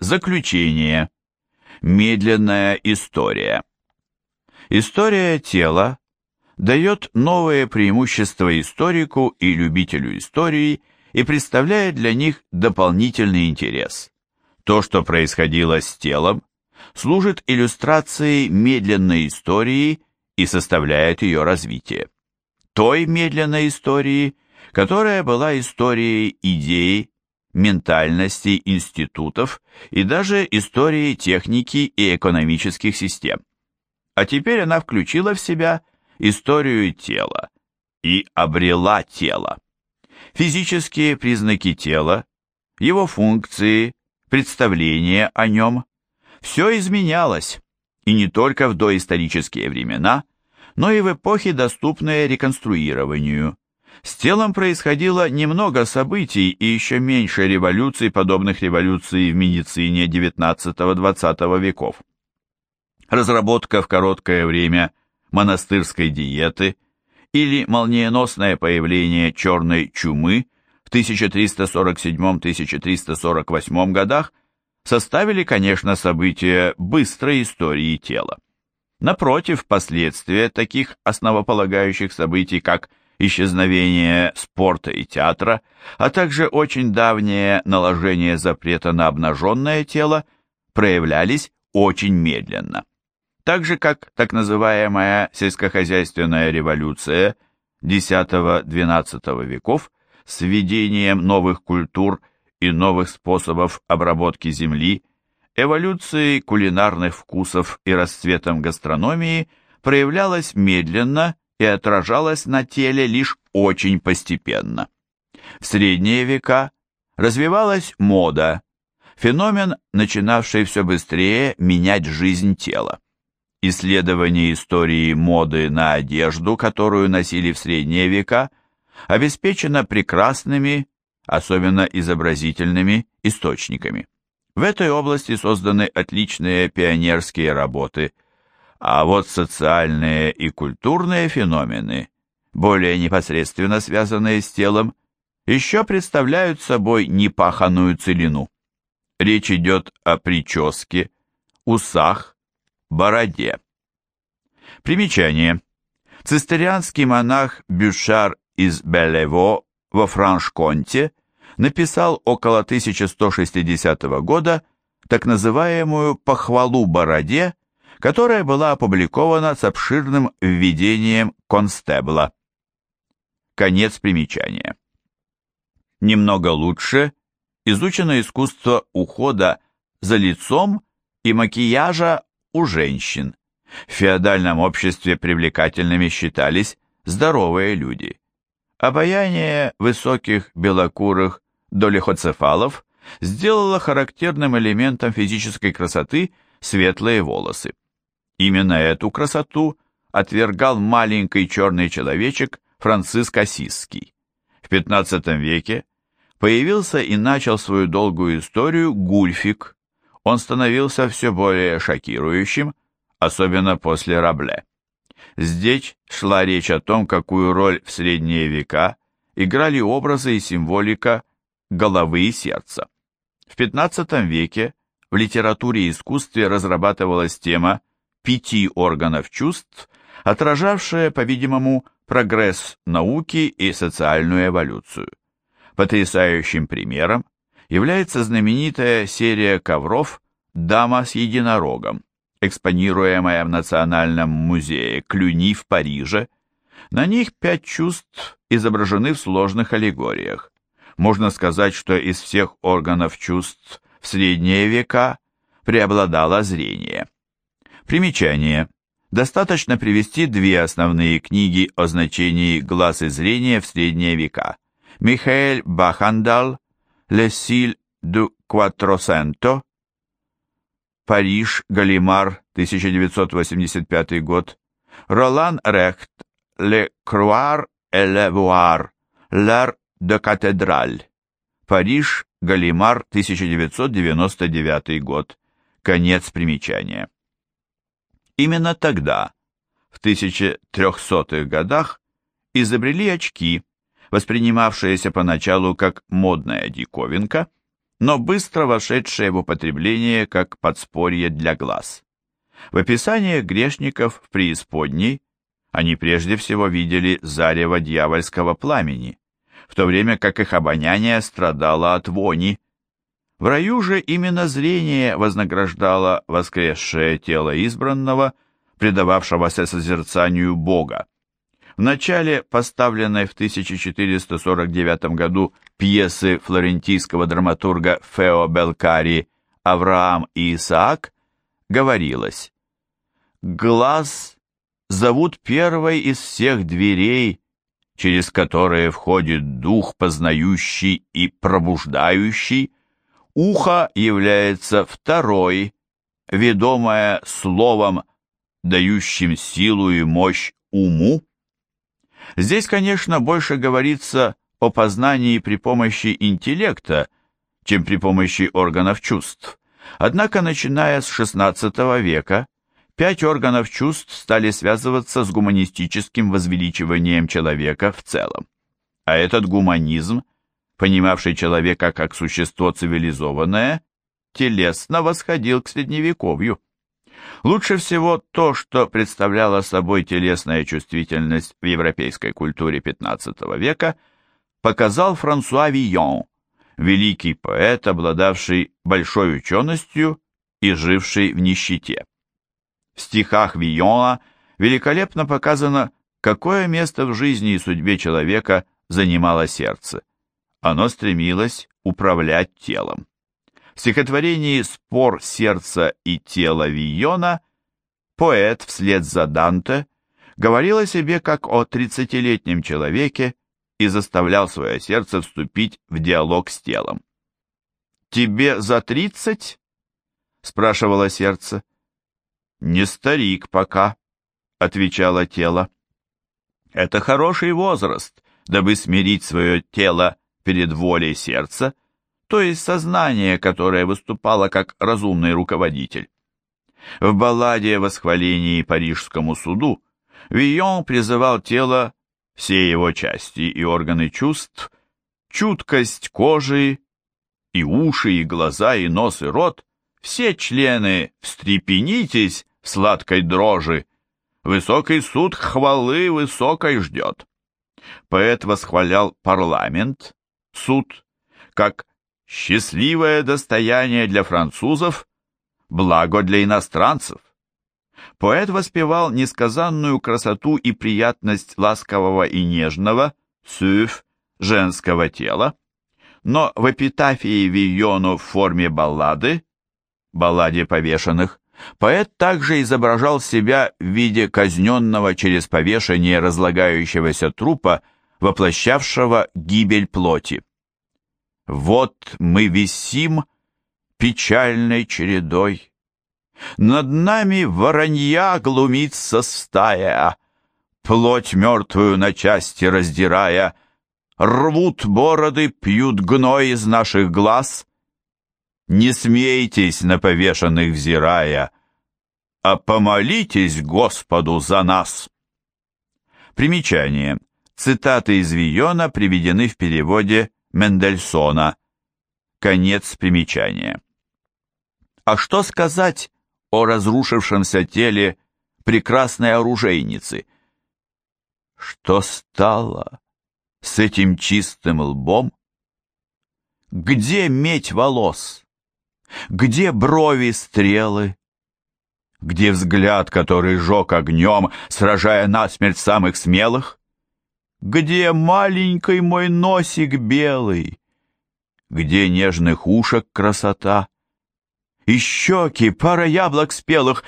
Заключение. Медленная история. История тела дает новые преимущества историку и любителю истории и представляет для них дополнительный интерес. То, что происходило с телом, служит иллюстрацией медленной истории и составляет ее развитие. Той медленной истории, которая была историей идей, ментальности, институтов и даже историей техники и экономических систем. А теперь она включила в себя историю тела и обрела тело. Физические признаки тела, его функции, представление о нем – все изменялось, и не только в доисторические времена, но и в эпохи, доступные реконструированию. С телом происходило немного событий и еще меньше революций, подобных революции в медицине XIX-XX веков. Разработка в короткое время монастырской диеты или молниеносное появление черной чумы в 1347-1348 годах составили, конечно, события быстрой истории тела. Напротив, последствия таких основополагающих событий, как исчезновение спорта и театра, а также очень давнее наложение запрета на обнаженное тело, проявлялись очень медленно. Так же, как так называемая сельскохозяйственная революция X-XII веков с введением новых культур и новых способов обработки земли, эволюцией кулинарных вкусов и расцветом гастрономии проявлялась медленно и отражалась на теле лишь очень постепенно. В средние века развивалась мода, феномен, начинавший все быстрее менять жизнь тела. Исследование истории моды на одежду, которую носили в средние века, обеспечено прекрасными, особенно изобразительными, источниками. В этой области созданы отличные пионерские работы, а вот социальные и культурные феномены, более непосредственно связанные с телом, еще представляют собой непаханную целину. Речь идет о прическе, усах, бороде. Примечание. Цистерианский монах Бюшар из Белево во Франш-Конте написал около 1160 года так называемую «похвалу бороде», которая была опубликована с обширным введением констебла. Конец примечания. Немного лучше изучено искусство ухода за лицом и макияжа у женщин. В феодальном обществе привлекательными считались здоровые люди. Обаяние высоких белокурых долихоцефалов сделало характерным элементом физической красоты светлые волосы. Именно эту красоту отвергал маленький черный человечек Франциск Осисский. В XV веке появился и начал свою долгую историю Гульфик, он становился все более шокирующим, особенно после Рабле. Здесь шла речь о том, какую роль в средние века играли образы и символика головы и сердца. В XV веке в литературе и искусстве разрабатывалась тема пяти органов чувств, отражавшая, по-видимому, прогресс науки и социальную эволюцию. Потрясающим примером является знаменитая серия ковров «Дама с единорогом», экспонируемая в Национальном музее Клюни в Париже. На них пять чувств изображены в сложных аллегориях. Можно сказать, что из всех органов чувств в средние века преобладало зрение. Примечание. Достаточно привести две основные книги о значении глаз и зрения в средние века. Михаэль Бахандал Le Силь du Quattrocento, Париж, Галимар, 1985 год, Ролан Рехт, Le Croire et le Voir, L'Art de Cathédrale, Париж, Галимар, 1999 год, конец примечания. Именно тогда, в 1300-х годах, изобрели очки, воспринимавшаяся поначалу как модная диковинка, но быстро вошедшее в употребление как подспорье для глаз. В описании грешников в преисподней они прежде всего видели зарево дьявольского пламени, в то время как их обоняние страдало от вони. В раю же именно зрение вознаграждало воскресшее тело избранного, предававшегося созерцанию Бога. В начале поставленной в 1449 году пьесы флорентийского драматурга Фео Белкари «Авраам и Исаак» говорилось «Глаз зовут первой из всех дверей, через которые входит дух познающий и пробуждающий, ухо является второй, ведомое словом, дающим силу и мощь уму. Здесь, конечно, больше говорится о познании при помощи интеллекта, чем при помощи органов чувств. Однако, начиная с XVI века, пять органов чувств стали связываться с гуманистическим возвеличиванием человека в целом. А этот гуманизм, понимавший человека как существо цивилизованное, телесно восходил к средневековью. Лучше всего то, что представляла собой телесная чувствительность в европейской культуре XV века, показал Франсуа Вийон, великий поэт, обладавший большой ученостью и живший в нищете. В стихах Вийона великолепно показано, какое место в жизни и судьбе человека занимало сердце. Оно стремилось управлять телом. В стихотворении «Спор сердца и тела Вийона» поэт вслед за Данте говорил о себе как о тридцатилетнем человеке и заставлял свое сердце вступить в диалог с телом. «Тебе за тридцать?» — спрашивало сердце. «Не старик пока», — отвечало тело. «Это хороший возраст, дабы смирить свое тело перед волей сердца, то есть сознание, которое выступало как разумный руководитель. В балладе восхвалении Парижскому суду Вийон призывал тело, все его части и органы чувств, чуткость кожи, и уши, и глаза, и нос, и рот, все члены встрепенитесь в сладкой дрожи, высокий суд хвалы высокой ждет. Поэт восхвалял парламент, суд, как счастливое достояние для французов, благо для иностранцев. Поэт воспевал несказанную красоту и приятность ласкового и нежного, сюф, женского тела, но в эпитафии Вийону в форме баллады, балладе повешенных, поэт также изображал себя в виде казненного через повешение разлагающегося трупа, воплощавшего гибель плоти. Вот мы висим печальной чередой. Над нами воронья глумится стая, Плоть мертвую на части раздирая, Рвут бороды, пьют гной из наших глаз. Не смейтесь на повешенных взирая, А помолитесь Господу за нас. Примечание. Цитаты из Вийона приведены в переводе Мендельсона. Конец примечания. А что сказать о разрушившемся теле прекрасной оружейницы? Что стало с этим чистым лбом? Где медь волос? Где брови стрелы? Где взгляд, который жег огнем, сражая насмерть самых смелых? Где маленький мой носик белый? Где нежных ушек красота? И щеки, пара яблок спелых,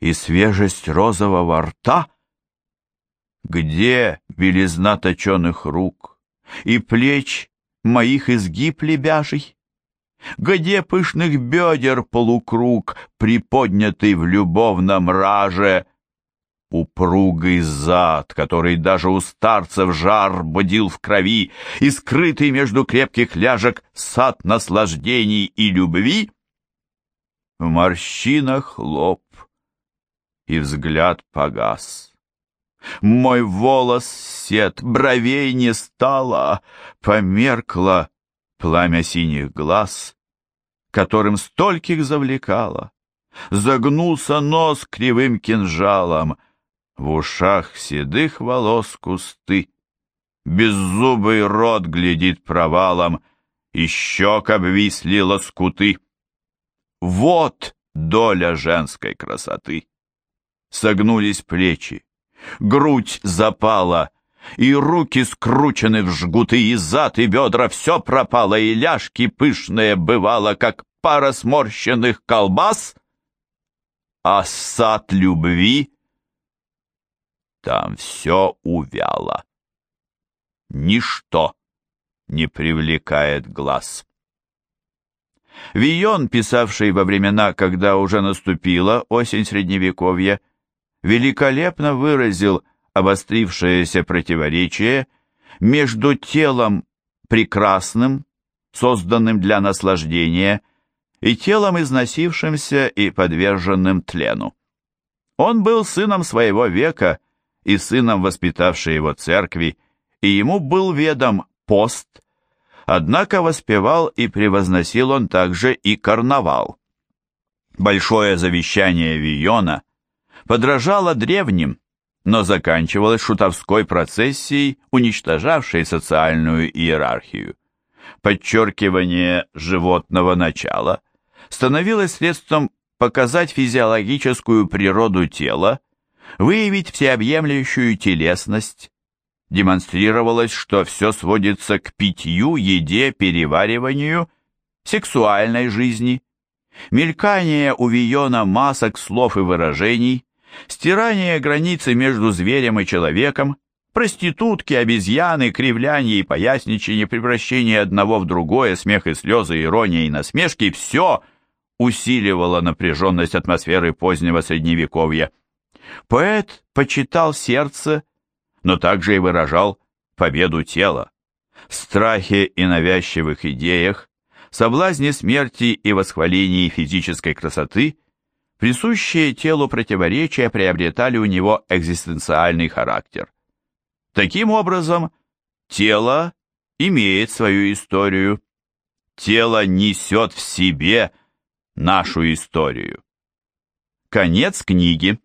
И свежесть розового рта? Где белизна точеных рук И плеч моих изгиб лебяжий? Где пышных бедер полукруг, Приподнятый в любовном раже, Упругий зад, который даже у старцев жар будил в крови, и скрытый между крепких ляжек сад наслаждений и любви? В морщинах лоб, и взгляд погас. Мой волос сет, бровей не стало, померкло пламя синих глаз, которым стольких завлекала. Загнулся нос кривым кинжалом, в ушах седых волос кусты. Беззубый рот глядит провалом, и щек обвисли лоскуты. Вот доля женской красоты. Согнулись плечи, грудь запала, и руки скручены в жгуты, и зад, и бедра, все пропало, и ляжки пышные. Бывало, как пара сморщенных колбас, а сад любви там все увяло. Ничто не привлекает глаз. Вион, писавший во времена, когда уже наступила осень Средневековья, великолепно выразил обострившееся противоречие между телом прекрасным, созданным для наслаждения, и телом износившимся и подверженным тлену. Он был сыном своего века и сыном воспитавшей его церкви, и ему был ведом пост, однако воспевал и превозносил он также и карнавал. Большое завещание Виона подражало древним, но заканчивалось шутовской процессией, уничтожавшей социальную иерархию. Подчеркивание животного начала становилось средством показать физиологическую природу тела, выявить всеобъемлющую телесность, демонстрировалось, что все сводится к питью, еде, перевариванию, сексуальной жизни. Мелькание у Виона масок слов и выражений, стирание границы между зверем и человеком, проститутки, обезьяны, кривляние и поясничание, превращение одного в другое, смех и слезы, ирония и насмешки – все усиливало напряженность атмосферы позднего Средневековья. Поэт почитал сердце но также и выражал победу тела. В страхе и навязчивых идеях, соблазне смерти и восхвалении физической красоты, присущие телу противоречия приобретали у него экзистенциальный характер. Таким образом, тело имеет свою историю. Тело несет в себе нашу историю. Конец книги.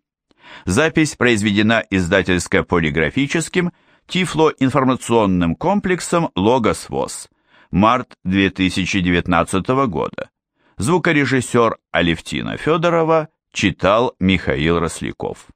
Запись произведена издательско-полиграфическим Тифло-информационным комплексом «Логос ВОЗ». Март 2019 года. Звукорежиссер Алевтина Федорова читал Михаил Росляков.